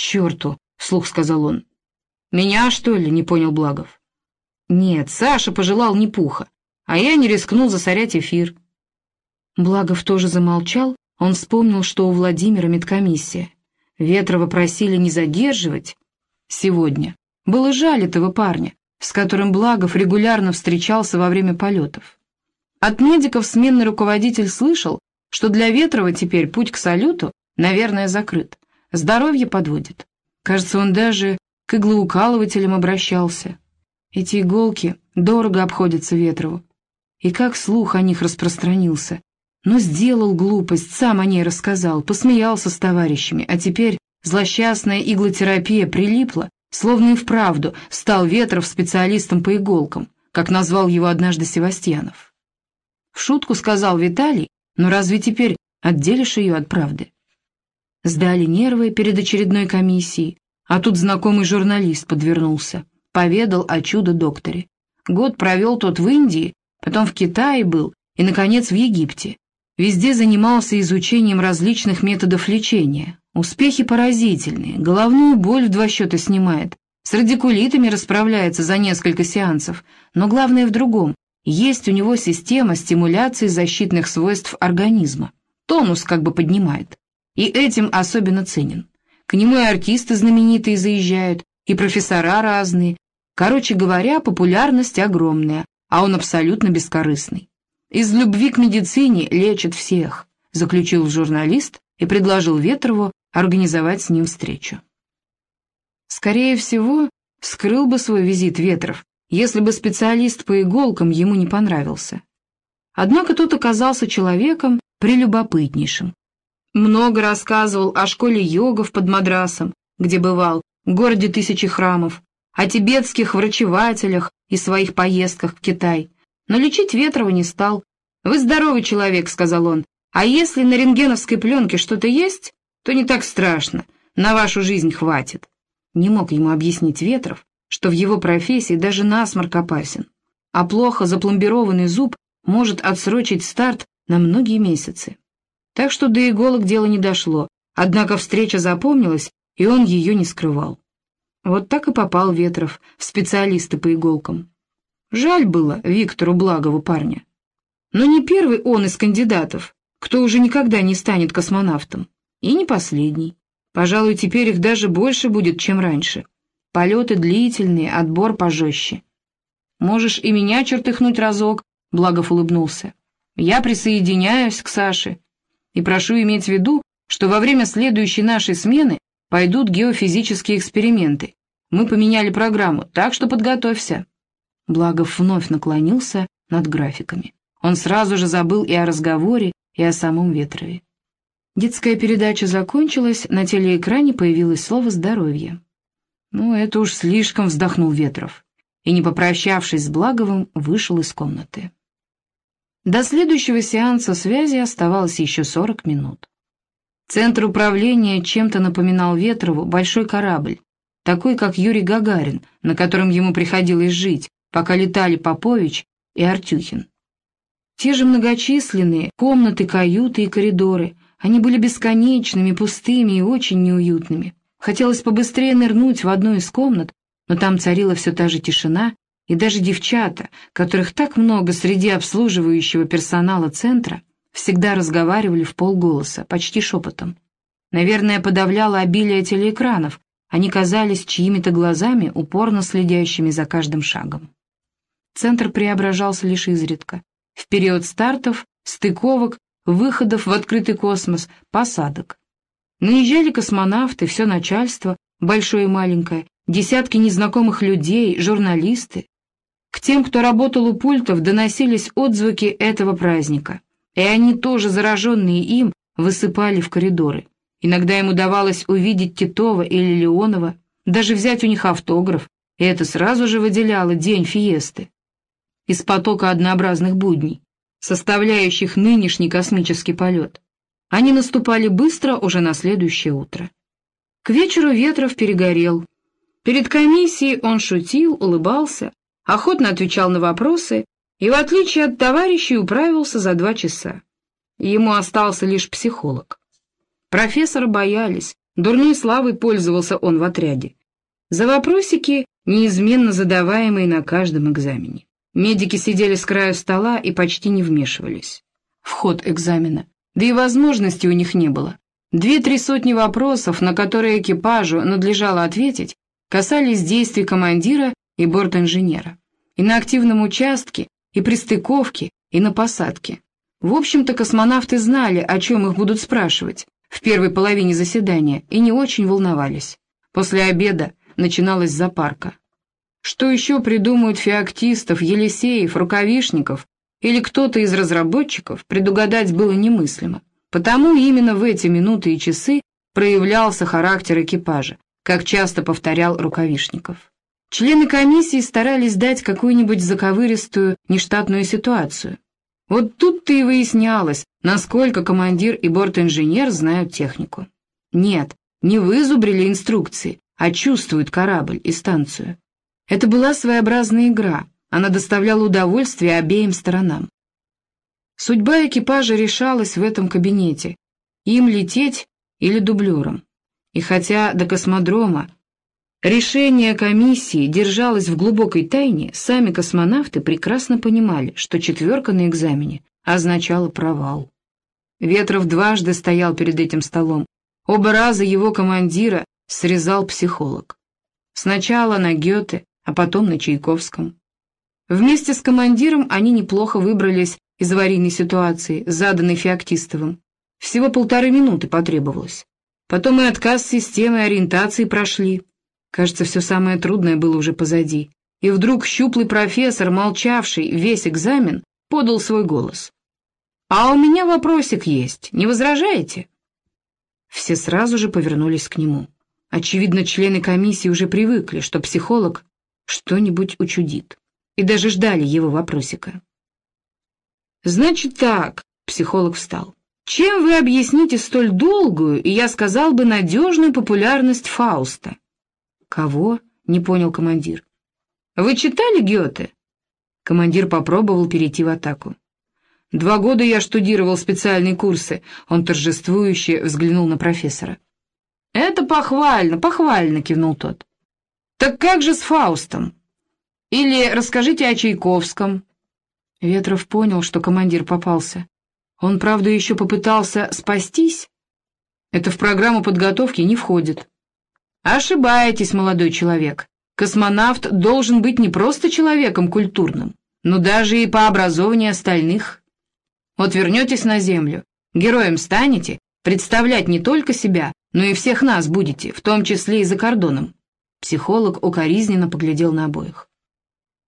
черту!» — вслух сказал он. «Меня, что ли?» — не понял Благов. «Нет, Саша пожелал не пуха, а я не рискнул засорять эфир». Благов тоже замолчал, он вспомнил, что у Владимира медкомиссия. Ветрова просили не задерживать сегодня. Было жаль этого парня, с которым Благов регулярно встречался во время полетов. От медиков сменный руководитель слышал, что для Ветрова теперь путь к салюту, наверное, закрыт. Здоровье подводит. Кажется, он даже к иглоукалывателям обращался. Эти иголки дорого обходятся Ветрову. И как слух о них распространился. Но сделал глупость, сам о ней рассказал, посмеялся с товарищами, а теперь злосчастная иглотерапия прилипла, словно и вправду стал Ветров специалистом по иголкам, как назвал его однажды Севастьянов. В шутку сказал Виталий, но разве теперь отделишь ее от правды? Сдали нервы перед очередной комиссией, а тут знакомый журналист подвернулся, поведал о чудо-докторе. Год провел тот в Индии, потом в Китае был и, наконец, в Египте. Везде занимался изучением различных методов лечения. Успехи поразительные, головную боль в два счета снимает, с радикулитами расправляется за несколько сеансов, но главное в другом. Есть у него система стимуляции защитных свойств организма. Тонус как бы поднимает. И этим особенно ценен. К нему и артисты знаменитые заезжают, и профессора разные. Короче говоря, популярность огромная, а он абсолютно бескорыстный. Из любви к медицине лечит всех, заключил журналист и предложил Ветрову организовать с ним встречу. Скорее всего, скрыл бы свой визит Ветров, если бы специалист по иголкам ему не понравился. Однако тот оказался человеком прелюбопытнейшим. Много рассказывал о школе йогов под Мадрасом, где бывал, городе тысячи храмов, о тибетских врачевателях и своих поездках в Китай. Но лечить Ветрова не стал. «Вы здоровый человек», — сказал он, «а если на рентгеновской пленке что-то есть, то не так страшно, на вашу жизнь хватит». Не мог ему объяснить Ветров, что в его профессии даже насморк опасен, а плохо запломбированный зуб может отсрочить старт на многие месяцы. Так что до иголок дело не дошло, однако встреча запомнилась, и он ее не скрывал. Вот так и попал Ветров в специалисты по иголкам. Жаль было Виктору Благову парня. Но не первый он из кандидатов, кто уже никогда не станет космонавтом, и не последний. Пожалуй, теперь их даже больше будет, чем раньше. Полеты длительные, отбор пожестче. Можешь и меня чертыхнуть разок, — Благов улыбнулся. Я присоединяюсь к Саше и прошу иметь в виду, что во время следующей нашей смены пойдут геофизические эксперименты. Мы поменяли программу, так что подготовься. Благов вновь наклонился над графиками. Он сразу же забыл и о разговоре, и о самом Ветрове. Детская передача закончилась, на телеэкране появилось слово «здоровье». Ну, это уж слишком вздохнул Ветров. И, не попрощавшись с Благовым, вышел из комнаты. До следующего сеанса связи оставалось еще 40 минут. Центр управления чем-то напоминал Ветрову большой корабль, такой, как Юрий Гагарин, на котором ему приходилось жить, пока летали Попович и Артюхин. Те же многочисленные комнаты, каюты и коридоры, они были бесконечными, пустыми и очень неуютными. Хотелось побыстрее нырнуть в одну из комнат, но там царила все та же тишина, и даже девчата, которых так много среди обслуживающего персонала центра, всегда разговаривали в полголоса, почти шепотом. Наверное, подавляло обилие телеэкранов, они казались чьими-то глазами, упорно следящими за каждым шагом. Центр преображался лишь изредка. В период стартов, стыковок, выходов в открытый космос, посадок. Наезжали космонавты, все начальство, большое и маленькое, десятки незнакомых людей, журналисты. Тем, кто работал у пультов, доносились отзвуки этого праздника, и они тоже, зараженные им, высыпали в коридоры. Иногда им удавалось увидеть Титова или Леонова, даже взять у них автограф, и это сразу же выделяло день фиесты из потока однообразных будней, составляющих нынешний космический полет. Они наступали быстро уже на следующее утро. К вечеру Ветров перегорел. Перед комиссией он шутил, улыбался, охотно отвечал на вопросы и, в отличие от товарищей, управился за два часа. Ему остался лишь психолог. Профессора боялись, Дурной славой пользовался он в отряде. За вопросики, неизменно задаваемые на каждом экзамене. Медики сидели с краю стола и почти не вмешивались в ход экзамена. Да и возможности у них не было. Две-три сотни вопросов, на которые экипажу надлежало ответить, касались действий командира и бортинженера. И на активном участке, и при стыковке, и на посадке. В общем-то, космонавты знали, о чем их будут спрашивать в первой половине заседания, и не очень волновались. После обеда начиналась запарка. Что еще придумают феоктистов, Елисеев, Рукавишников или кто-то из разработчиков, предугадать было немыслимо. Потому именно в эти минуты и часы проявлялся характер экипажа, как часто повторял Рукавишников. Члены комиссии старались дать какую-нибудь заковыристую нештатную ситуацию. Вот тут-то и выяснялось, насколько командир и бортинженер знают технику. Нет, не вызубрили инструкции, а чувствуют корабль и станцию. Это была своеобразная игра, она доставляла удовольствие обеим сторонам. Судьба экипажа решалась в этом кабинете, им лететь или дублером. И хотя до космодрома решение комиссии держалось в глубокой тайне, сами космонавты прекрасно понимали, что четверка на экзамене означала провал. Ветров дважды стоял перед этим столом. Оба раза его командира срезал психолог. Сначала на Гёте, а потом на Чайковском. Вместе с командиром они неплохо выбрались из аварийной ситуации, заданной Феоктистовым. Всего полторы минуты потребовалось. Потом и отказ системы ориентации прошли. Кажется, все самое трудное было уже позади. И вдруг щуплый профессор, молчавший весь экзамен, подал свой голос. «А у меня вопросик есть, не возражаете?» Все сразу же повернулись к нему. Очевидно, члены комиссии уже привыкли, что психолог что-нибудь учудит и даже ждали его вопросика. «Значит так», — психолог встал, — «чем вы объясните столь долгую и, я сказал бы, надежную популярность Фауста?» «Кого?» — не понял командир. «Вы читали Гёте?» Командир попробовал перейти в атаку. «Два года я штудировал специальные курсы», — он торжествующе взглянул на профессора. «Это похвально, похвально», — кивнул тот. «Так как же с Фаустом? Или расскажите о Чайковском». Ветров понял, что командир попался. Он, правда, еще попытался спастись. Это в программу подготовки не входит. Ошибаетесь, молодой человек. Космонавт должен быть не просто человеком культурным, но даже и по образованию остальных. Вот вернетесь на Землю, героем станете, представлять не только себя, но и всех нас будете, в том числе и за кордоном. Психолог укоризненно поглядел на обоих.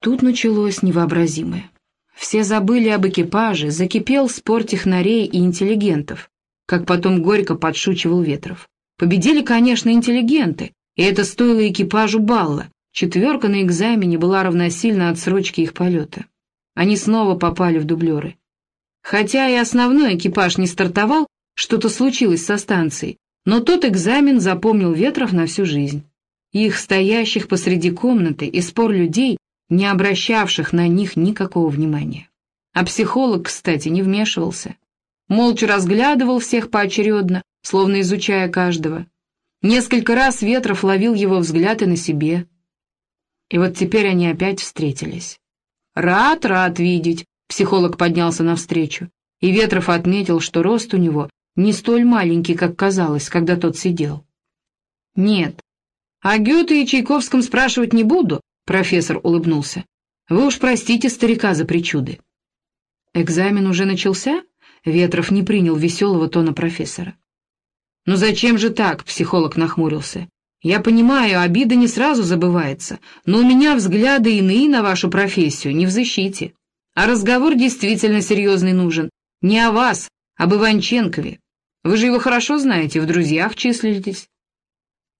Тут началось невообразимое. Все забыли об экипаже, закипел спор технарей и интеллигентов, как потом горько подшучивал Ветров. Победили, конечно, интеллигенты, и это стоило экипажу балла. Четверка на экзамене была равносильна отсрочке их полета. Они снова попали в дублеры. Хотя и основной экипаж не стартовал, что-то случилось со станцией, но тот экзамен запомнил Ветров на всю жизнь. Их, стоящих посреди комнаты, и спор людей не обращавших на них никакого внимания. А психолог, кстати, не вмешивался. Молча разглядывал всех поочередно, словно изучая каждого. Несколько раз Ветров ловил его взгляд и на себе. И вот теперь они опять встретились. «Рад, рад видеть», — психолог поднялся навстречу, и Ветров отметил, что рост у него не столь маленький, как казалось, когда тот сидел. «Нет, о Гёте и Чайковском спрашивать не буду, Профессор улыбнулся. «Вы уж простите старика за причуды». «Экзамен уже начался?» Ветров не принял веселого тона профессора. «Ну зачем же так?» — психолог нахмурился. «Я понимаю, обида не сразу забывается, но у меня взгляды иные на вашу профессию, не в защите. А разговор действительно серьезный нужен. Не о вас, об Иванченкове. Вы же его хорошо знаете, в друзьях числитесь».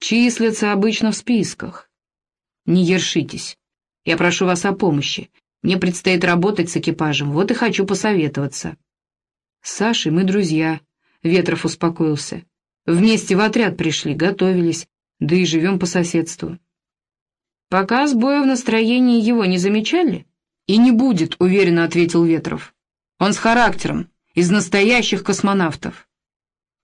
«Числятся обычно в списках. Не ершитесь. Я прошу вас о помощи. Мне предстоит работать с экипажем, вот и хочу посоветоваться. С Сашей мы друзья. Ветров успокоился. Вместе в отряд пришли, готовились, да и живем по соседству. Пока сбоя в настроении его не замечали? И не будет, уверенно ответил Ветров. Он с характером, из настоящих космонавтов.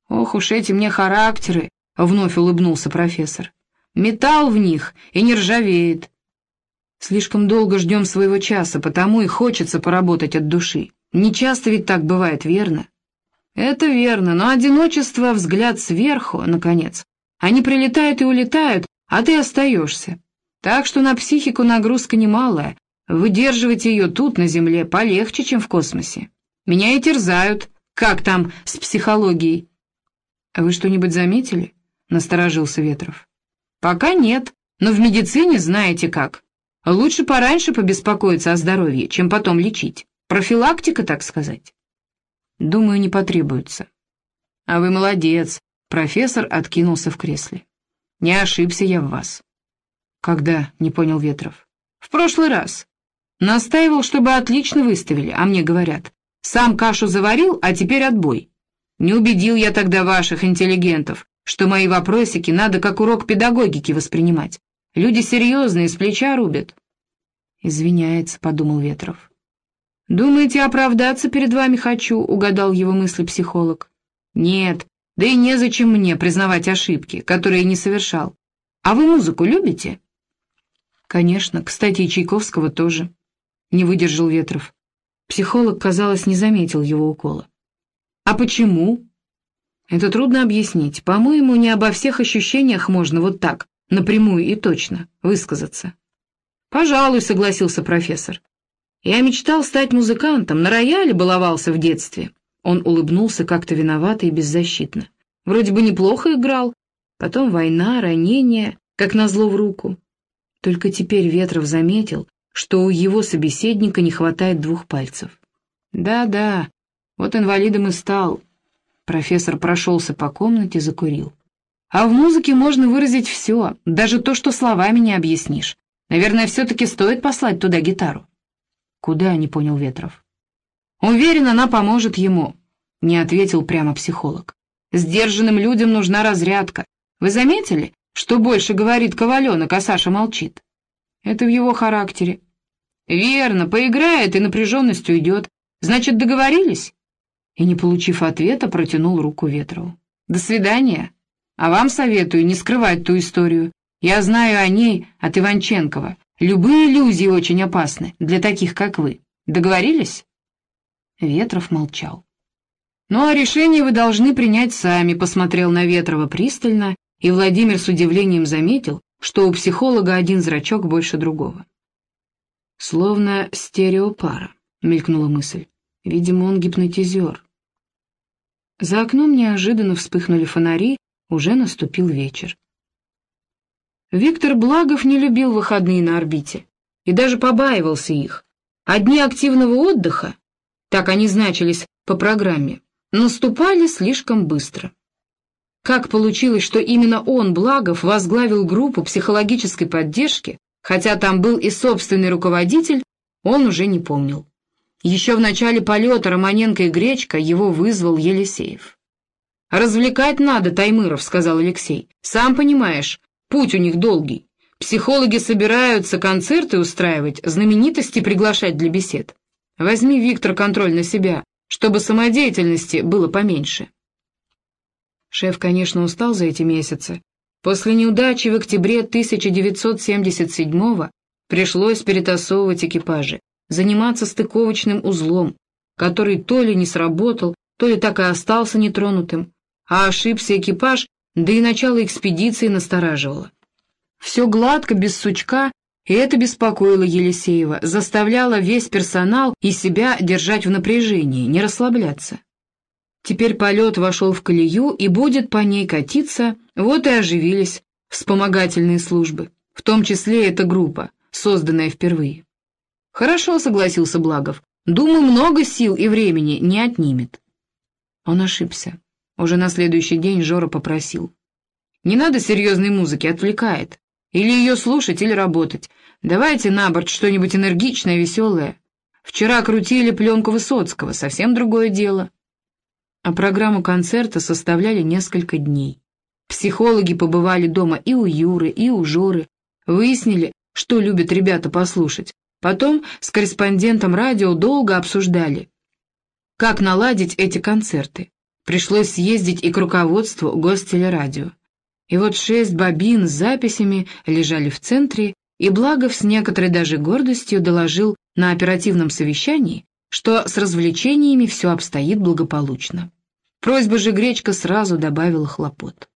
Ох уж эти мне характеры, вновь улыбнулся профессор. «Металл в них и не ржавеет. Слишком долго ждем своего часа, потому и хочется поработать от души. Не часто ведь так бывает, верно? Это верно, но одиночество, взгляд сверху, наконец. Они прилетают и улетают, а ты остаешься. Так что на психику нагрузка немалая. Выдерживать ее тут, на Земле, полегче, чем в космосе. Меня и терзают. Как там с психологией? А вы что-нибудь заметили? Насторожился Ветров. Пока нет, но в медицине знаете как. Лучше пораньше побеспокоиться о здоровье, чем потом лечить. Профилактика, так сказать. Думаю, не потребуется. А вы молодец. Профессор откинулся в кресле. Не ошибся я в вас. Когда? Не понял Ветров. В прошлый раз. Настаивал, чтобы отлично выставили, а мне говорят. Сам кашу заварил, а теперь отбой. Не убедил я тогда ваших интеллигентов, что мои вопросики надо как урок педагогики воспринимать. Люди серьезные, с плеча рубят. Извиняется, подумал Ветров. Думаете, оправдаться перед вами хочу, угадал его мысли психолог. Нет, да и незачем мне признавать ошибки, которые не совершал. А вы музыку любите? Конечно, кстати, и Чайковского тоже. Не выдержал Ветров. Психолог, казалось, не заметил его укола. А почему? Это трудно объяснить. По-моему, не обо всех ощущениях можно вот так, напрямую и точно, высказаться. «Пожалуй», — согласился профессор. «Я мечтал стать музыкантом, на рояле баловался в детстве». Он улыбнулся как-то виновато и беззащитно. Вроде бы неплохо играл. Потом война, ранение, как назло в руку. Только теперь Ветров заметил, что у его собеседника не хватает двух пальцев. «Да-да, вот инвалидом и стал». Профессор прошелся по комнате, закурил. А в музыке можно выразить все, даже то, что словами не объяснишь. Наверное, все-таки стоит послать туда гитару. Куда, не понял Ветров. Уверен, она поможет ему, не ответил прямо психолог. Сдержанным людям нужна разрядка. Вы заметили, что больше говорит Коваленок, а Саша молчит? Это в его характере. Верно, поиграет и напряженность уйдет. Значит, договорились? И, не получив ответа, протянул руку Ветрову. До свидания. А вам советую не скрывать ту историю. Я знаю о ней от Иванченкова. Любые иллюзии очень опасны для таких, как вы. Договорились?» Ветров молчал. «Ну, а решение вы должны принять сами», — посмотрел на Ветрова пристально, и Владимир с удивлением заметил, что у психолога один зрачок больше другого. «Словно стереопара», — мелькнула мысль. «Видимо, он гипнотизер». За окном неожиданно вспыхнули фонари, уже наступил вечер. Виктор Благов не любил выходные на орбите и даже побаивался их. А дни активного отдыха, так они значились по программе, наступали слишком быстро. Как получилось, что именно он, Благов, возглавил группу психологической поддержки, хотя там был и собственный руководитель, он уже не помнил. Еще в начале полета Романенко и Гречка его вызвал Елисеев. «Развлекать надо, Таймыров», — сказал Алексей. «Сам понимаешь, путь у них долгий. Психологи собираются концерты устраивать, знаменитости приглашать для бесед. Возьми, Виктор, контроль на себя, чтобы самодеятельности было поменьше». Шеф, конечно, устал за эти месяцы. После неудачи в октябре 1977-го пришлось перетасовывать экипажи, заниматься стыковочным узлом, который то ли не сработал, то ли так и остался нетронутым а ошибся экипаж, да и начало экспедиции настораживало. Все гладко, без сучка, и это беспокоило Елисеева, заставляло весь персонал и себя держать в напряжении, не расслабляться. Теперь полет вошел в колею и будет по ней катиться, вот и оживились вспомогательные службы, в том числе эта группа, созданная впервые. «Хорошо», — согласился Благов, — «думаю, много сил и времени не отнимет». Он ошибся. Уже на следующий день Жора попросил. «Не надо серьезной музыки, отвлекает. Или ее слушать, или работать. Давайте на борт что-нибудь энергичное, веселое. Вчера крутили пленку Высоцкого, совсем другое дело». А программу концерта составляли несколько дней. Психологи побывали дома и у Юры, и у Жоры, выяснили, что любят ребята послушать. Потом с корреспондентом радио долго обсуждали, как наладить эти концерты. Пришлось съездить и к руководству гостелерадио. И вот шесть бобин с записями лежали в центре, и Благов с некоторой даже гордостью доложил на оперативном совещании, что с развлечениями все обстоит благополучно. Просьба же Гречка сразу добавила хлопот.